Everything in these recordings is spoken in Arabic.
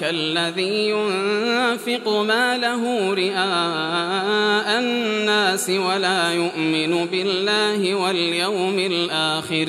كالذي ينفق ماله رئاء الناس ولا يؤمن بالله واليوم الآخر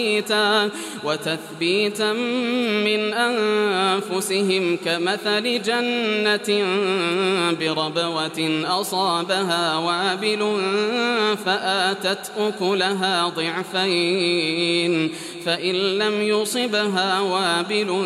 وتثبيتا وتثبيتا من أنفسهم كمثل جنة بربوة أصابها وابل فآتت أكلها ضعفين فإن لم يصبها وابل